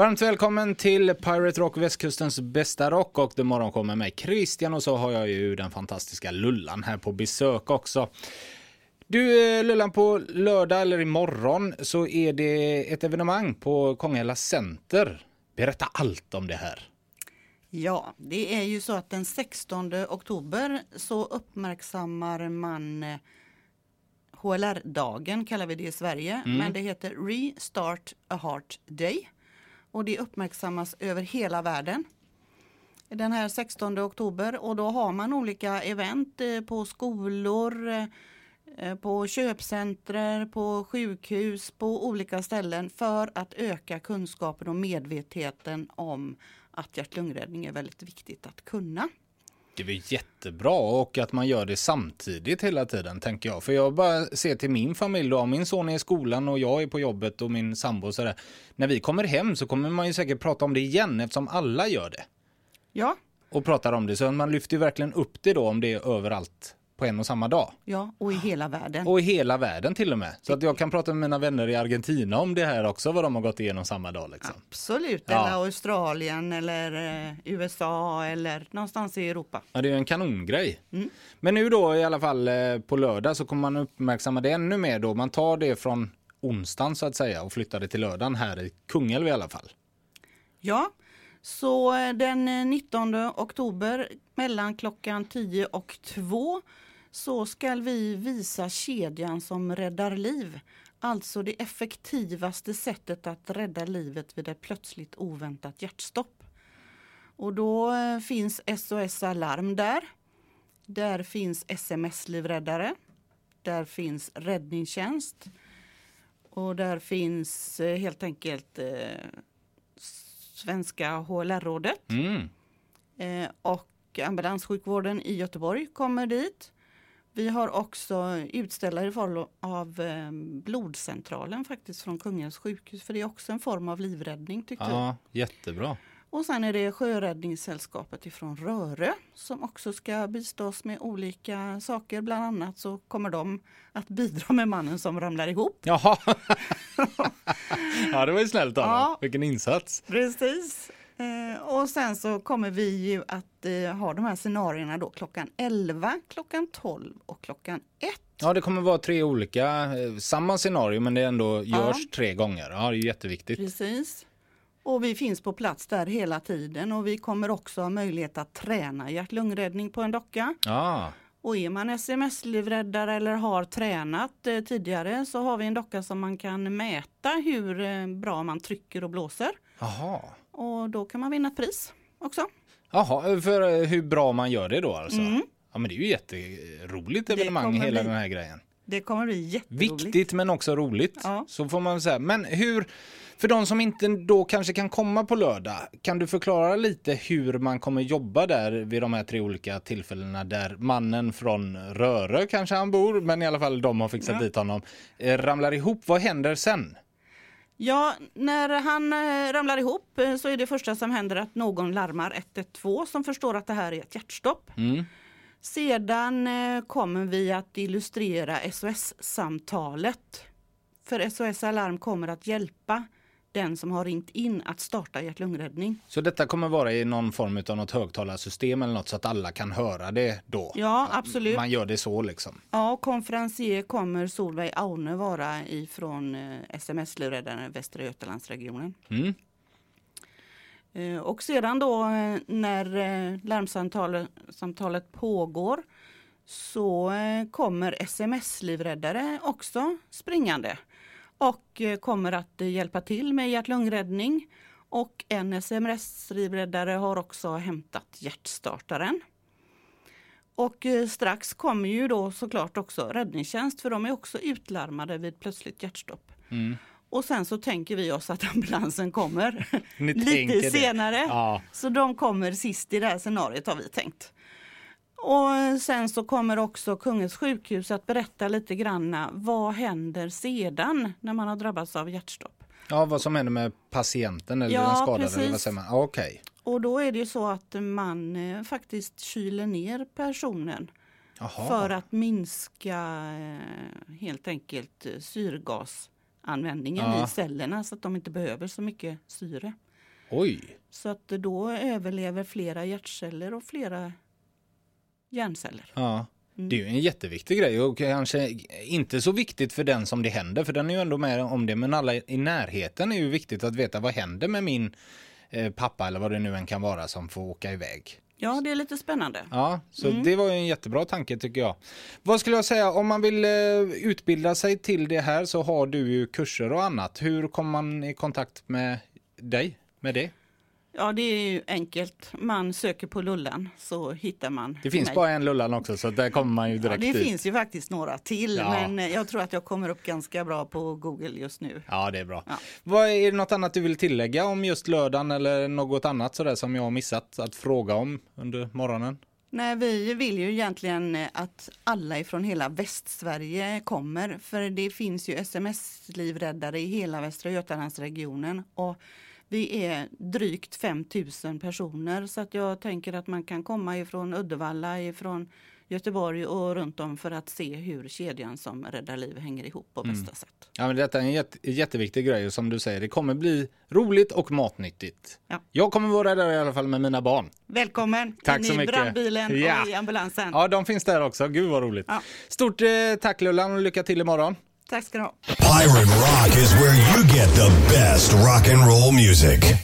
Varmt välkommen till Pirate Rock, västkustens bästa rock och det morgon kommer med Christian och så har jag ju den fantastiska Lullan här på besök också. Du eh, Lullan, på lördag eller imorgon så är det ett evenemang på Kongahälla Center. Berätta allt om det här. Ja, det är ju så att den 16 oktober så uppmärksammar man HLR-dagen kallar vi det i Sverige, mm. men det heter Restart a Heart Day och det uppmärksammas över hela världen den här 16 oktober och då har man olika event eh, på skolor, eh, på köpcentrer, på sjukhus, på olika ställen för att öka kunskapen och medvetenheten om att hjärt-lungräddning är väldigt viktigt att kunna. Det är jättebra och att man gör det samtidigt hela tiden tänker jag. För jag bara ser till min familj då, min son är i skolan och jag är på jobbet och min sambo och sådär. När vi kommer hem så kommer man ju säkert prata om det igen eftersom alla gör det. Ja. Och pratar om det så man lyfter ju verkligen upp det då om det är överallt på en och samma dag. Ja, och i hela världen. Och i hela världen till och med. Så att jag kan prata med mina vänner i Argentina om det här också, vad de har gått igenom samma dag. Liksom. Absolut, ja. eller Australien eller eh, USA eller någonstans i Europa. Ja, det är en kanongrej. Mm. Men nu då i alla fall eh, på lördag så kommer man uppmärksamma det ännu mer då. Man tar det från onsdagen så att säga och flyttar det till lördagen här i Kungälv i alla fall. Ja, så eh, den 19 oktober mellan klockan 10 och 2 så ska vi visa kedjan som räddar liv. Alltså det effektivaste sättet att rädda livet vid ett plötsligt oväntat hjärtstopp. Och då eh, finns SOS Alarm där. Där finns SMS-livräddare. Där finns räddningstjänst. Och där finns eh, helt enkelt eh, Svenska HLR-rådet. Mm. Eh, och ambulanssjukvården i Göteborg kommer dit. Vi har också utställare i form av eh, blodcentralen faktiskt från Kungens sjukhus. För det är också en form av livräddning tycker ja, jag. Jättebra. Och sen är det Sjöräddningssällskapet ifrån Rörö som också ska bistås med olika saker. Bland annat så kommer de att bidra med mannen som ramlar ihop. Jaha, ja det var ju snällt av ja, Vilken insats. Precis. Eh, och sen så kommer vi ju att eh, ha de här scenarierna då klockan 11, klockan 12 och klockan 1. Ja, det kommer vara tre olika, eh, samma scenario men det ändå görs ja. tre gånger. Ja, det är jätteviktigt. Precis. Och vi finns på plats där hela tiden och vi kommer också ha möjlighet att träna hjärt-lungräddning på en docka. Ah. Och är man sms-livräddare eller har tränat eh, tidigare så har vi en docka som man kan mäta hur eh, bra man trycker och blåser. Aha. Och då kan man vinna ett pris också. Jaha, för eh, hur bra man gör det då alltså? Mm. Ja men det är ju jätteroligt evenemang hela bli, den här grejen. Det kommer bli jätteroligt. Viktigt men också roligt. Ja. Så får man säga. Men hur, för de som inte då kanske kan komma på lördag, kan du förklara lite hur man kommer jobba där vid de här tre olika tillfällena där mannen från Rörö kanske han bor, men i alla fall de har fixat ja. dit honom, eh, ramlar ihop. Vad händer sen? Ja, när han eh, ramlar ihop eh, så är det första som händer att någon larmar 112 som förstår att det här är ett hjärtstopp. Mm. Sedan eh, kommer vi att illustrera SOS-samtalet. För SOS Alarm kommer att hjälpa den som har ringt in att starta hjärt-lungräddning. Så detta kommer vara i någon form av något högtalarsystem eller något så att alla kan höra det då? Ja, absolut. Man gör det så liksom? Ja, konferencier kommer Solveig Aune vara ifrån eh, SMS-livräddaren Västra Götalandsregionen. Mm. Eh, och sedan då eh, när larmsamtalet pågår så kommer SMS-livräddare också springande och eh, kommer att eh, hjälpa till med hjärt-lungräddning. Och en SMS-livräddare har också hämtat hjärtstartaren. Och eh, strax kommer ju då såklart också räddningstjänst för de är också utlarmade vid plötsligt hjärtstopp. Mm. Och sen så tänker vi oss att ambulansen kommer lite senare. Ja. Så de kommer sist i det här scenariot har vi tänkt. Och sen så kommer också Kungens sjukhus att berätta lite granna vad händer sedan när man har drabbats av hjärtstopp. Ja, vad som händer med patienten eller ja, den skadade. Precis. Eller vad säger man? Okay. Och då är det ju så att man eh, faktiskt kyler ner personen Aha. för att minska eh, helt enkelt eh, syrgasanvändningen ja. i cellerna så att de inte behöver så mycket syre. Oj! Så att då överlever flera hjärtceller och flera hjärnceller. Ja. Mm. Det är ju en jätteviktig grej och kanske inte så viktigt för den som det händer, för den är ju ändå med om det, men alla i närheten är ju viktigt att veta vad händer med min eh, pappa eller vad det nu än kan vara som får åka iväg. Ja, det är lite spännande. Ja, så mm. det var ju en jättebra tanke tycker jag. Vad skulle jag säga, om man vill eh, utbilda sig till det här så har du ju kurser och annat. Hur kommer man i kontakt med dig med det? Ja, det är ju enkelt. Man söker på Lullan så hittar man Det finns mig. bara en Lullan också så där kommer man ju direkt ja, Det ut. finns ju faktiskt några till ja. men jag tror att jag kommer upp ganska bra på Google just nu. Ja, det är bra. Ja. Vad Är det något annat du vill tillägga om just lördagen eller något annat sådär som jag har missat att fråga om under morgonen? Nej, vi vill ju egentligen att alla ifrån hela Västsverige kommer för det finns ju sms-livräddare i hela Västra Götalandsregionen och vi är drygt 5000 personer så att jag tänker att man kan komma ifrån Uddevalla, ifrån Göteborg och runt om för att se hur kedjan som räddar liv hänger ihop på mm. bästa sätt. Ja, men detta är en jätte, jätteviktig grej och som du säger, det kommer bli roligt och matnyttigt. Ja. Jag kommer vara där i alla fall med mina barn. Välkommen tack så in i mycket. brandbilen ja. och i ambulansen. Ja, de finns där också. Gud vad roligt. Ja. Stort eh, tack Lullan och lycka till imorgon. Tack ska du ha. Pirate Rock is where you get the best rock and roll music.